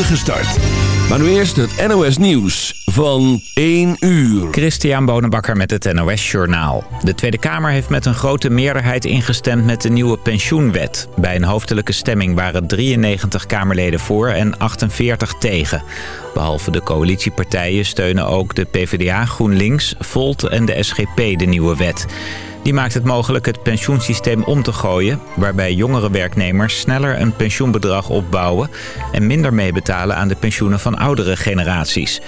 start. Maar nu eerst het NOS Nieuws van 1 uur. Christian Bonenbakker met het NOS Journaal. De Tweede Kamer heeft met een grote meerderheid ingestemd met de nieuwe pensioenwet. Bij een hoofdelijke stemming waren 93 Kamerleden voor en 48 tegen. Behalve de coalitiepartijen steunen ook de PvdA, GroenLinks, Volt en de SGP de nieuwe wet. Die maakt het mogelijk het pensioensysteem om te gooien... waarbij jongere werknemers sneller een pensioenbedrag opbouwen... en minder meebetalen aan de pensioenen van oudere generaties.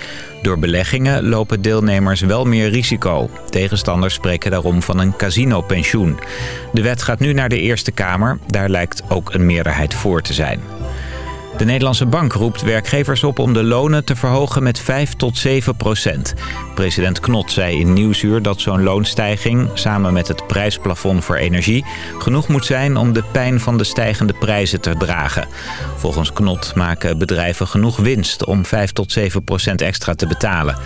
Door beleggingen lopen deelnemers wel meer risico. Tegenstanders spreken daarom van een casinopensioen. De wet gaat nu naar de Eerste Kamer. Daar lijkt ook een meerderheid voor te zijn. De Nederlandse Bank roept werkgevers op om de lonen te verhogen met 5 tot 7 procent. President Knot zei in Nieuwsuur dat zo'n loonstijging, samen met het prijsplafond voor energie, genoeg moet zijn om de pijn van de stijgende prijzen te dragen. Volgens Knot maken bedrijven genoeg winst om 5 tot 7 procent extra te betalen.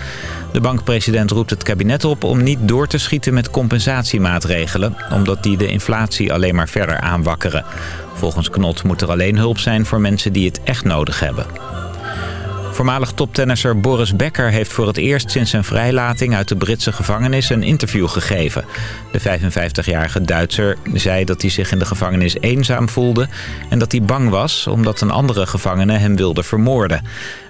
De bankpresident roept het kabinet op om niet door te schieten met compensatiemaatregelen, omdat die de inflatie alleen maar verder aanwakkeren. Volgens Knot moet er alleen hulp zijn voor mensen die het echt nodig hebben. Voormalig toptennisser Boris Becker heeft voor het eerst sinds zijn vrijlating uit de Britse gevangenis een interview gegeven. De 55-jarige Duitser zei dat hij zich in de gevangenis eenzaam voelde en dat hij bang was omdat een andere gevangene hem wilde vermoorden.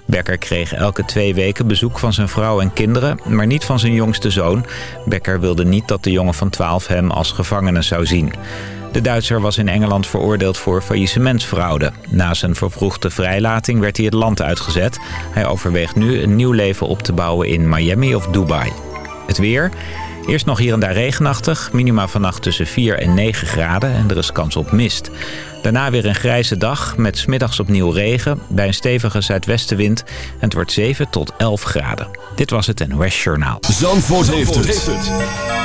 Becker kreeg elke twee weken bezoek van zijn vrouw en kinderen, maar niet van zijn jongste zoon. Becker wilde niet dat de jongen van 12 hem als gevangene zou zien. De Duitser was in Engeland veroordeeld voor faillissementsfraude. Na zijn vervroegde vrijlating werd hij het land uitgezet. Hij overweegt nu een nieuw leven op te bouwen in Miami of Dubai. Het weer... Eerst nog hier en daar regenachtig. Minima vannacht tussen 4 en 9 graden en er is kans op mist. Daarna weer een grijze dag met smiddags opnieuw regen... bij een stevige zuidwestenwind en het wordt 7 tot 11 graden. Dit was het NOS Journaal. Zandvoort, heeft, het.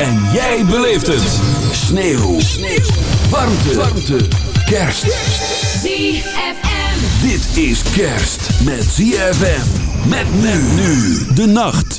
En jij beleeft het. Sneeuw. Sneeuw. Warmte. Warmte. Kerst. ZFM. Dit is kerst met ZFM. Met men nu de nacht.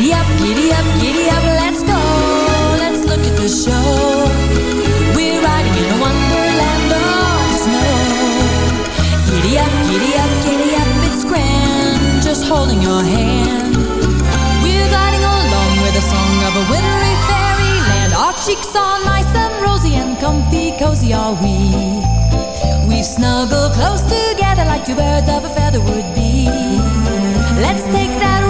Giddy up, giddy up, giddy up, let's go. Let's look at the show. We're riding in a wonderland of snow. Giddy up, giddy up, giddy up, it's grand. Just holding your hand. We're gliding along with the song of a wintry fairyland. Our cheeks are nice and rosy and comfy, cozy are we. We've snuggled close together like two birds of a feather would be. Let's take that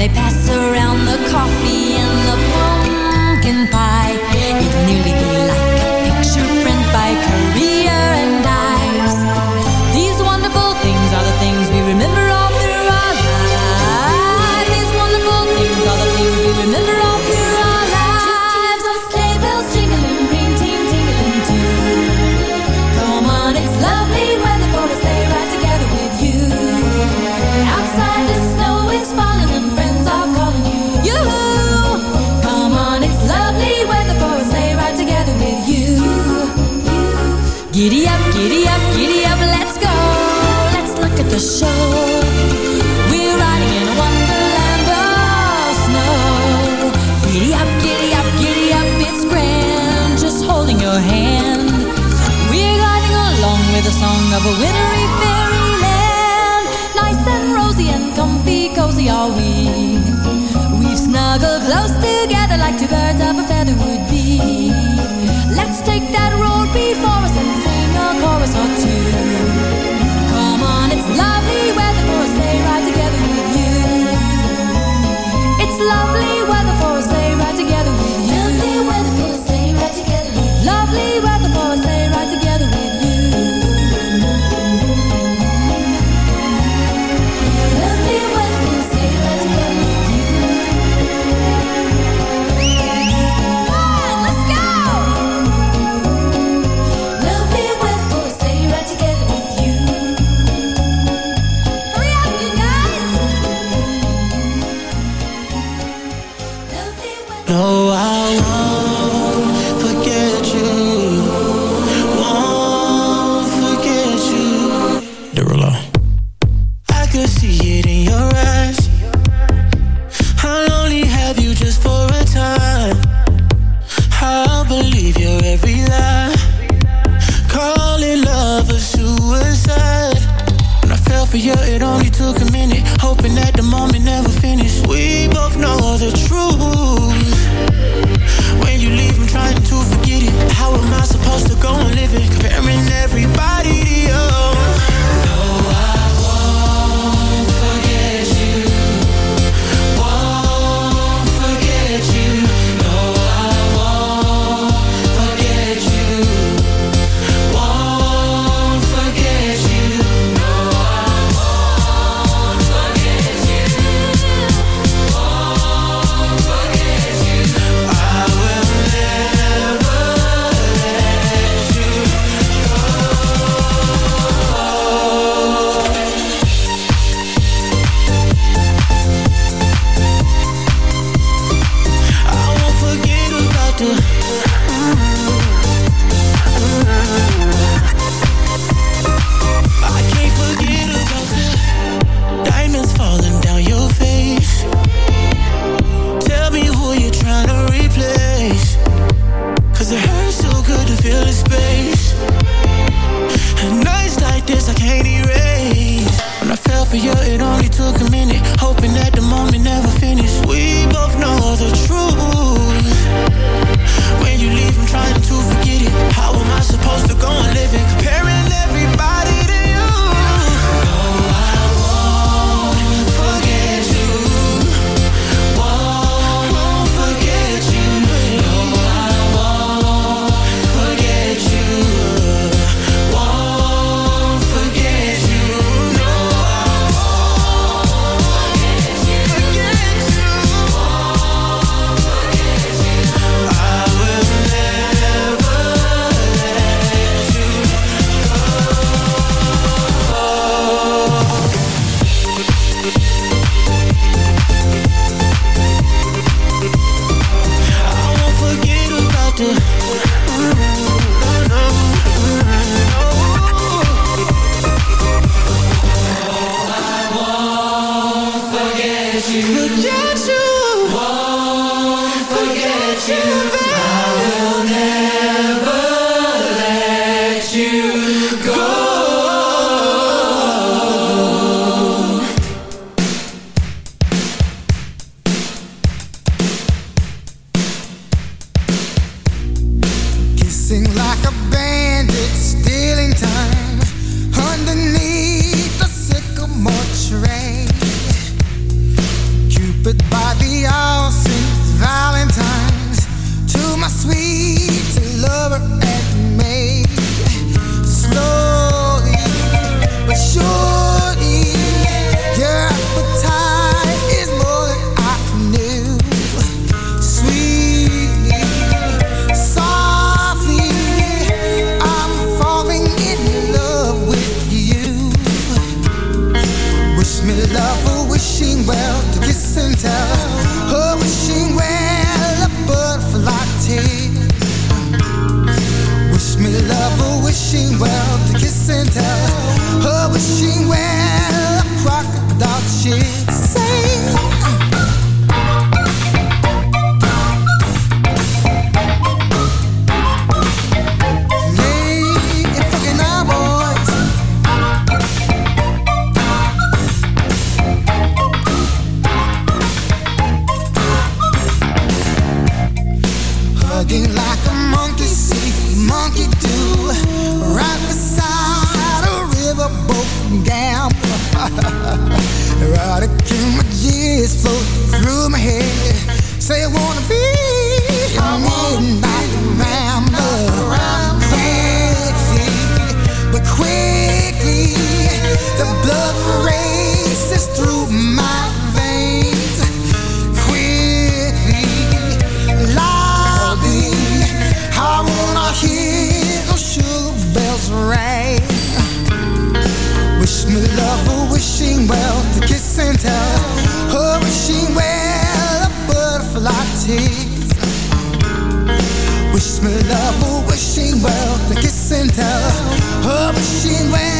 they pass around the coffee and the pumpkin pie. It'll nearly be like Giddy up, a chorus or my years float through my head. Say I wanna be a midnight rambler. But quickly, the blood races through my veins. Quickly, loudly, I wanna hear those sugar bells ring. Wish me love, a wishing well to kiss a butterfly. Wish me love, oh, wishing well The kiss and tell oh, she.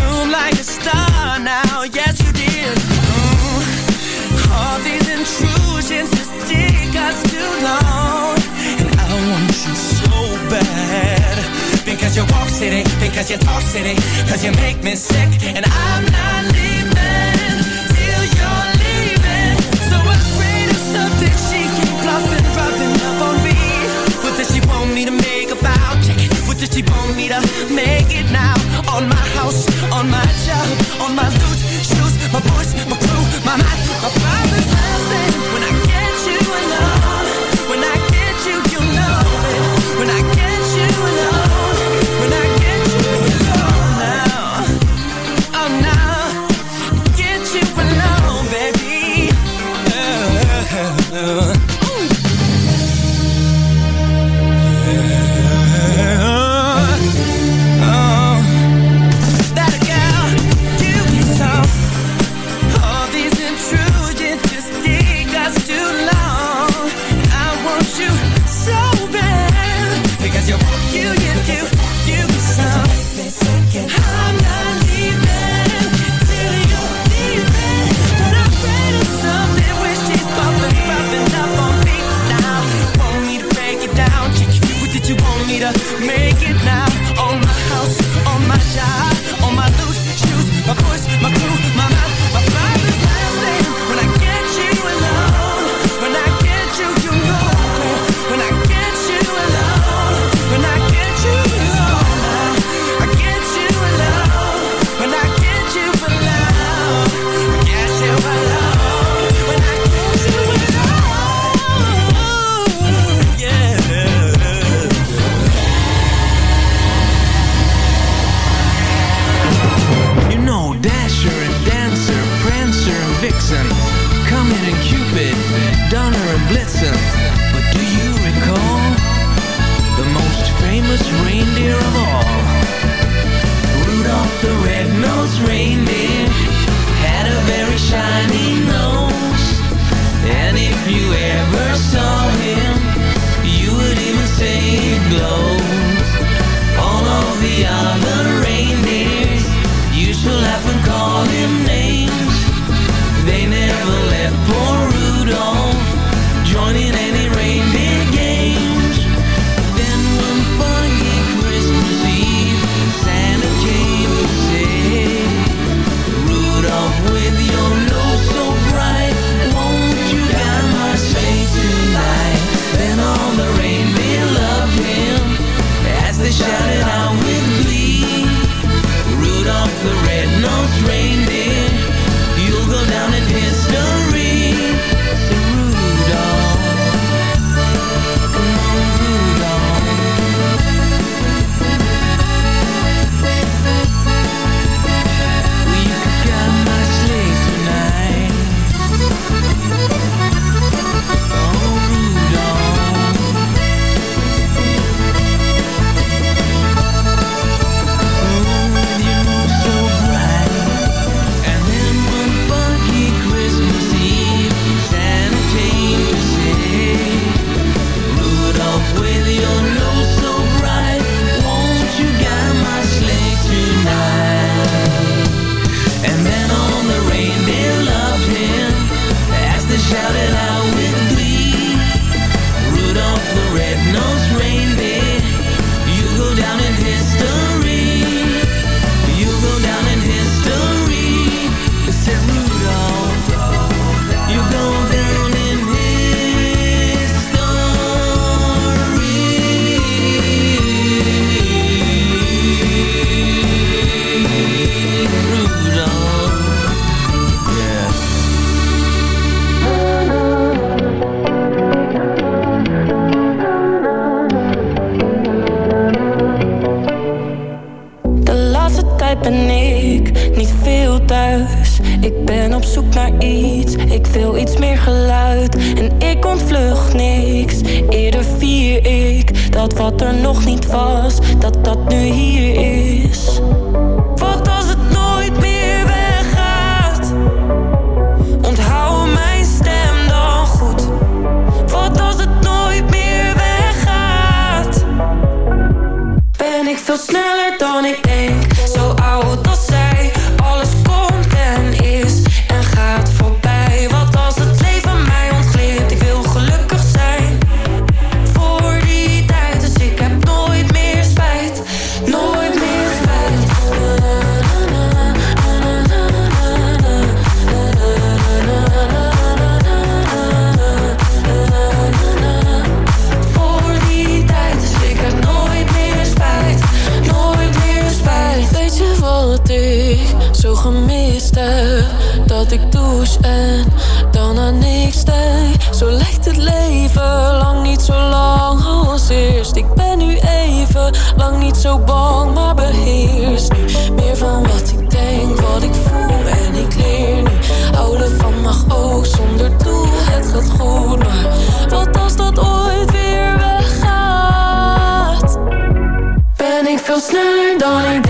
move like a star now, yes you did. Mm. All these intrusions just take us too long. And I want you so bad. Because you walk city, because you talk city Cause you make me sick. And I'm not leaving Till you're leaving. So afraid of something she keep bluffing, dropping up on me? What does she want me to make about? What does she want me to make it now? on my house on my job, on my loot, shoes, my voice, my crew, my mind, my father's dat goed, maar wat als dat ooit weer weggaat? Ben ik veel sneller dan ik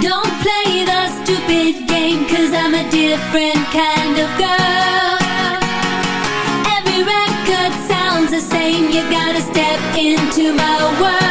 Don't play the stupid game, cause I'm a different kind of girl. Every record sounds the same, you gotta step into my world.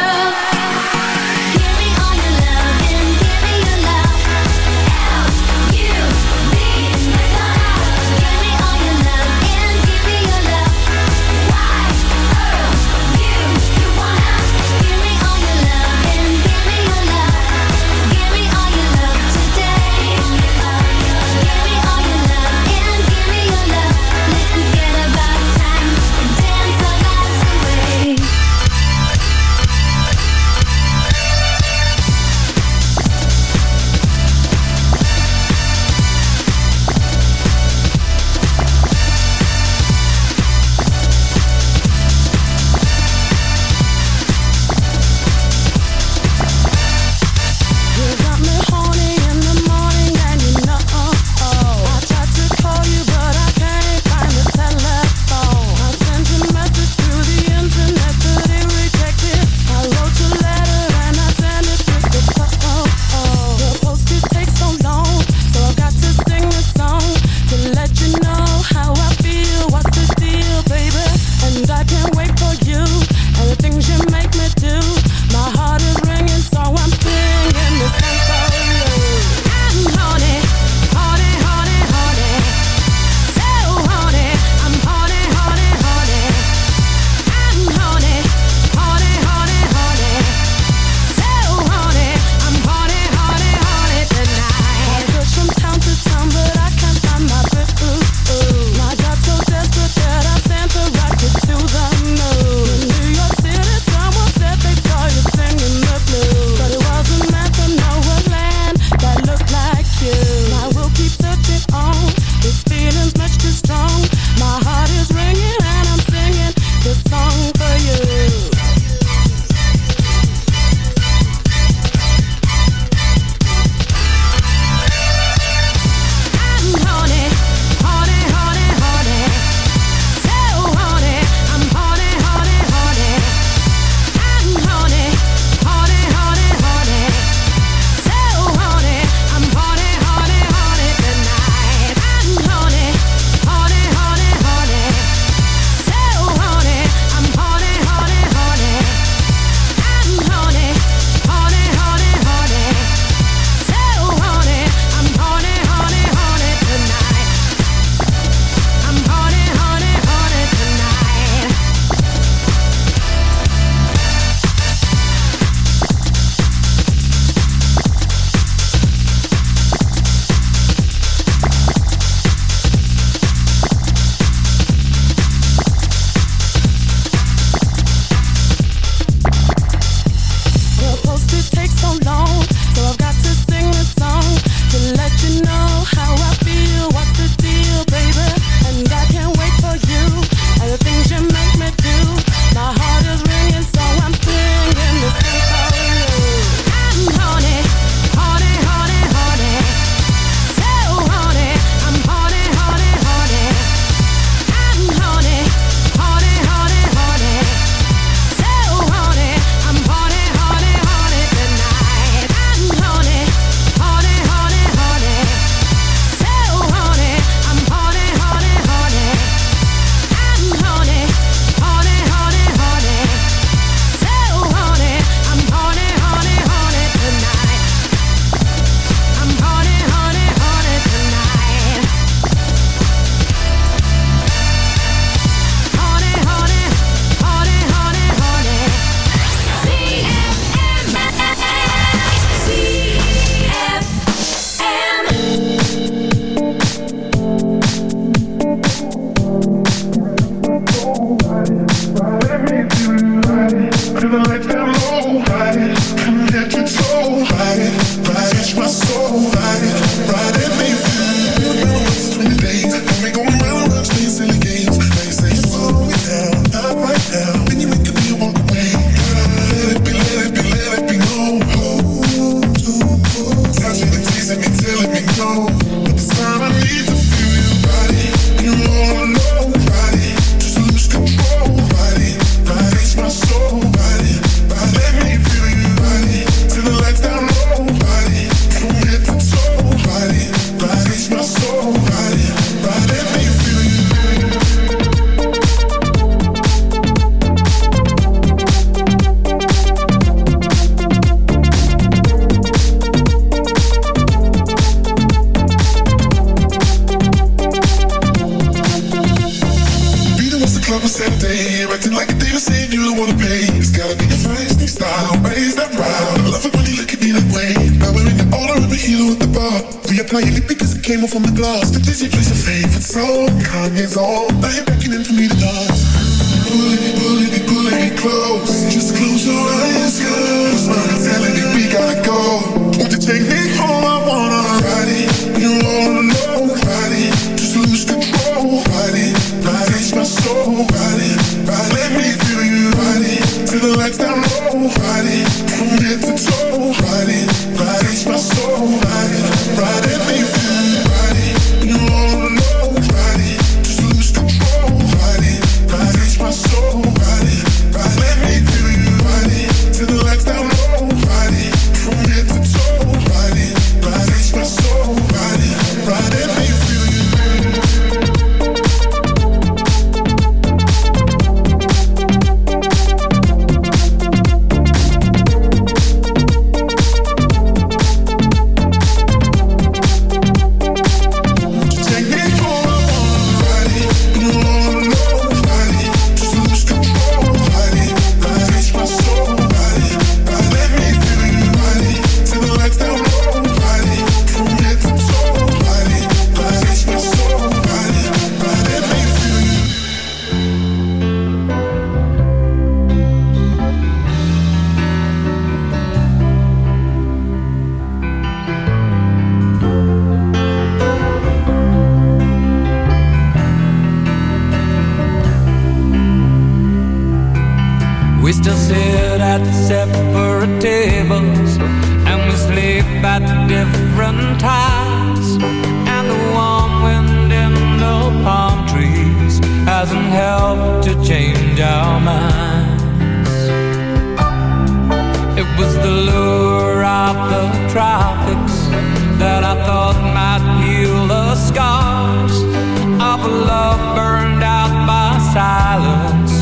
that I thought might heal the scars of love burned out by silence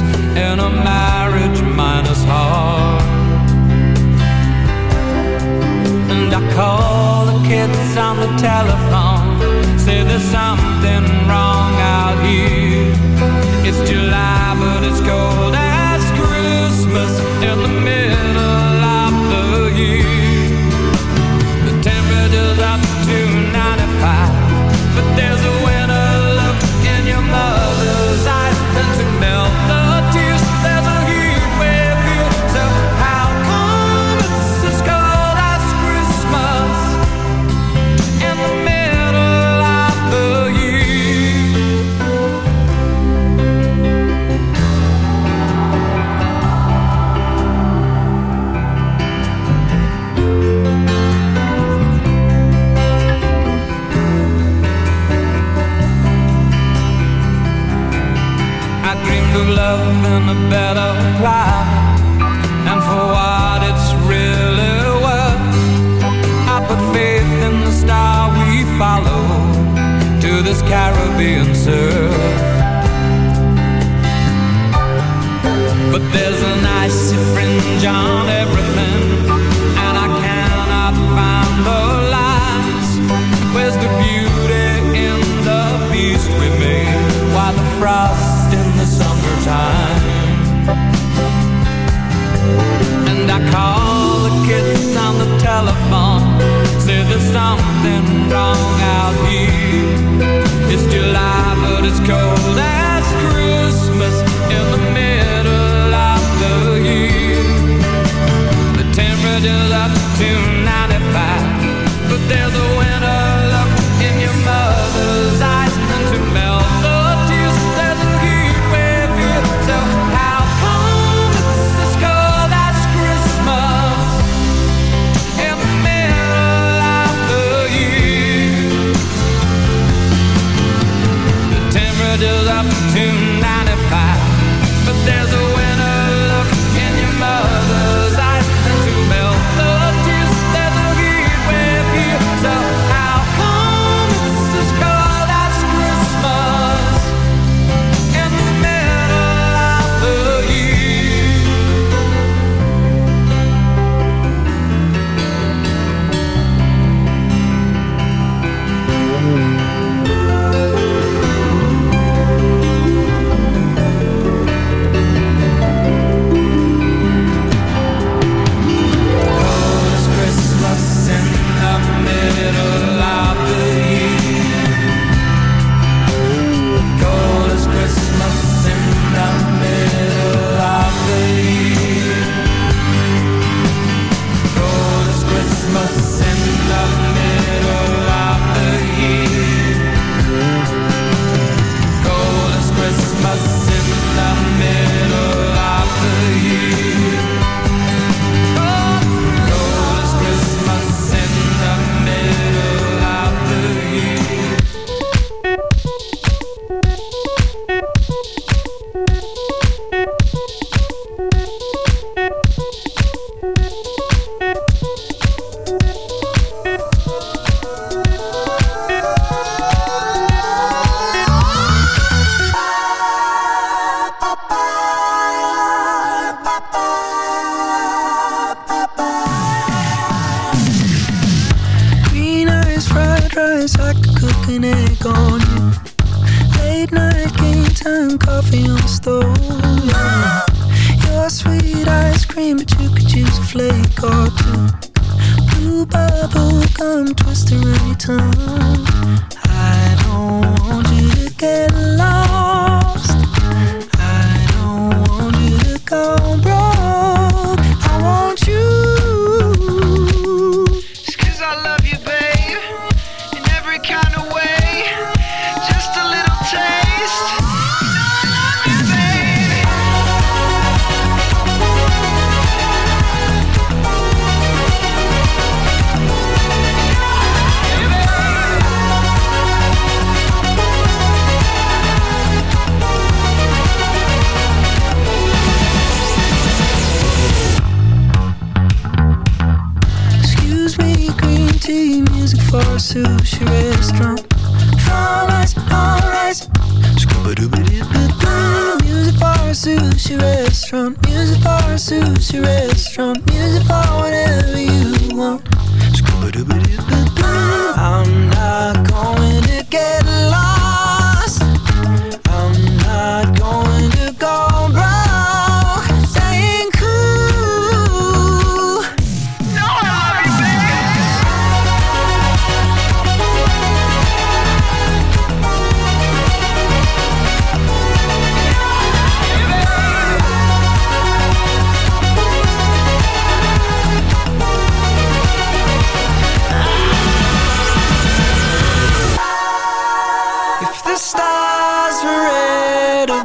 in a marriage minus heart. And I call the kids on the telephone, say there's something wrong out here. It's just being served But there's an icy fringe on everything And I cannot find the lies Where's the beauty in the beast we made Why the frost in the summertime? And I call the kids on the telephone Say there's something wrong out here. It's July, but it's cold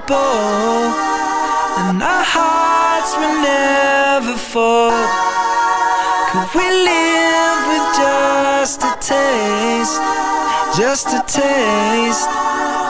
unstoppable, and our hearts will never fall. Could we live with just a taste, just a taste?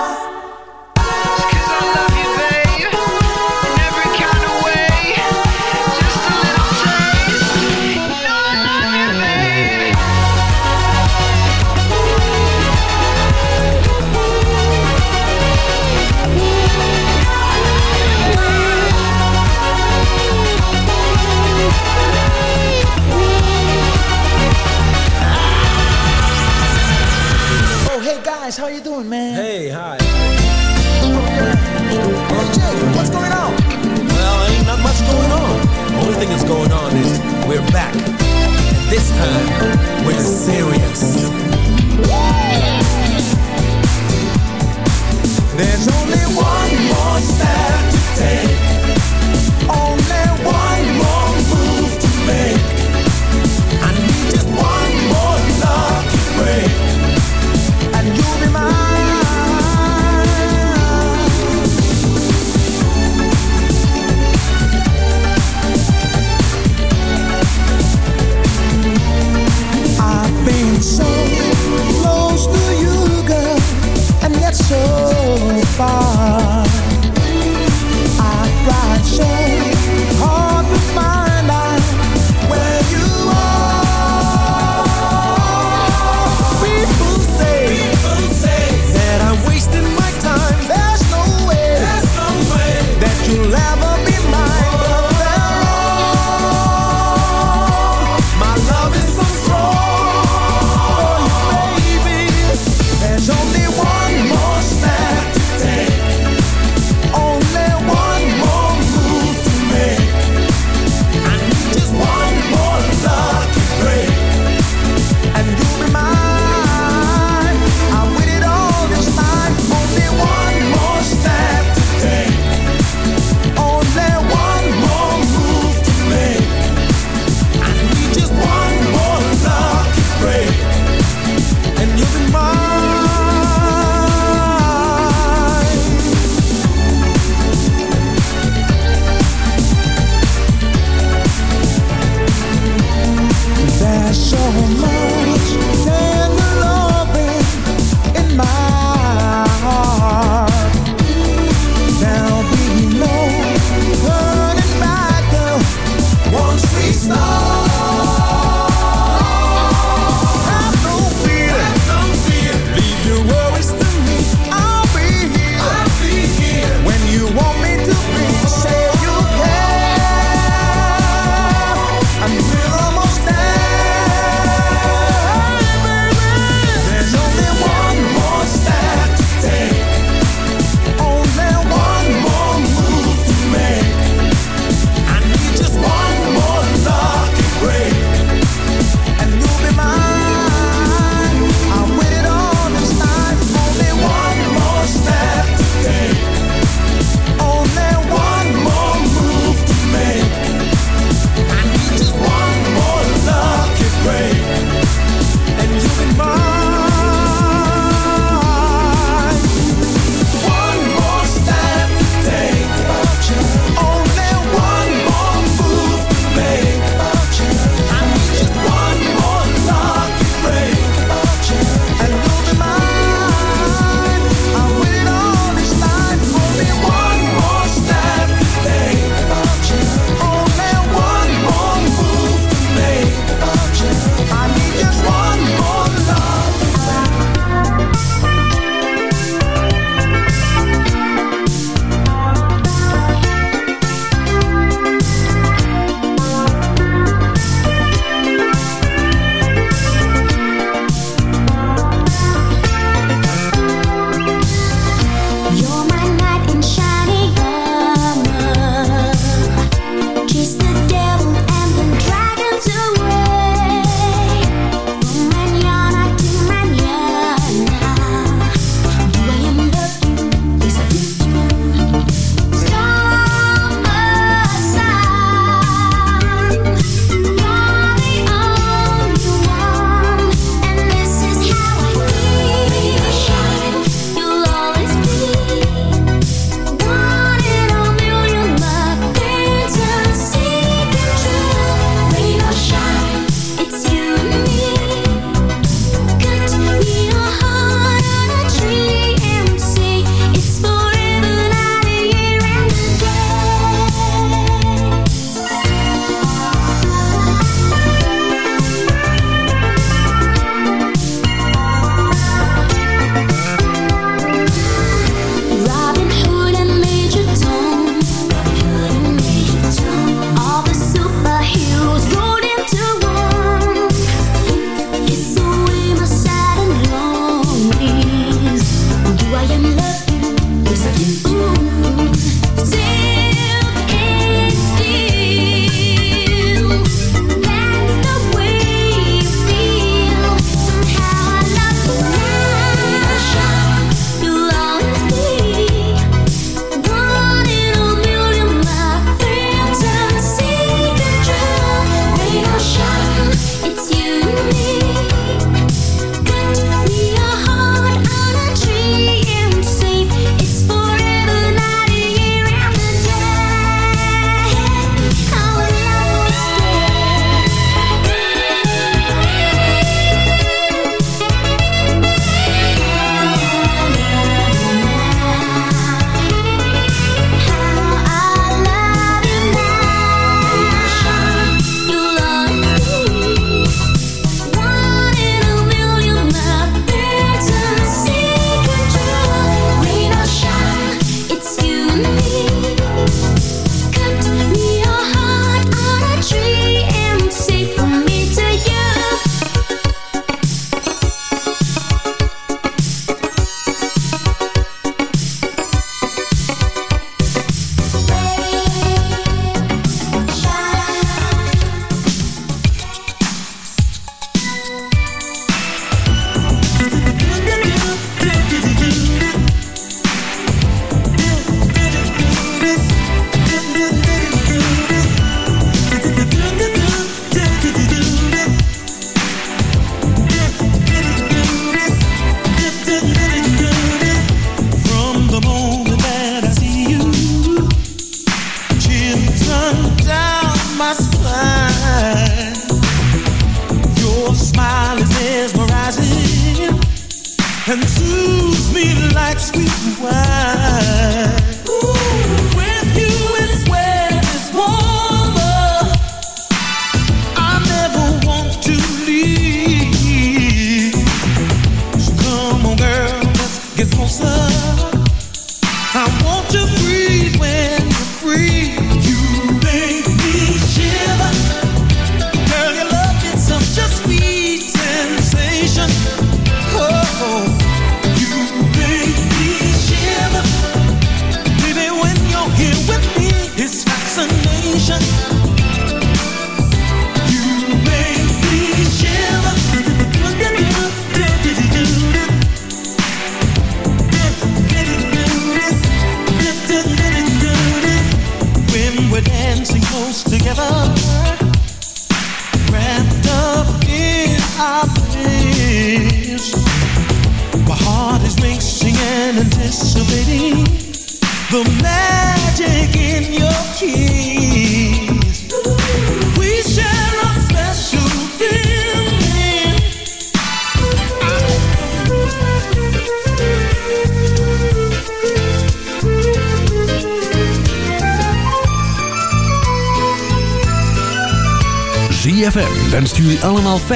Ice, how you doing, man? Hey, hi. Oh, Jay, what's going on? Well, ain't not much going on. Only thing that's going on is we're back. And this time, we're serious. There's only one more step to take so far. I've got you.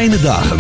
fijne dagen.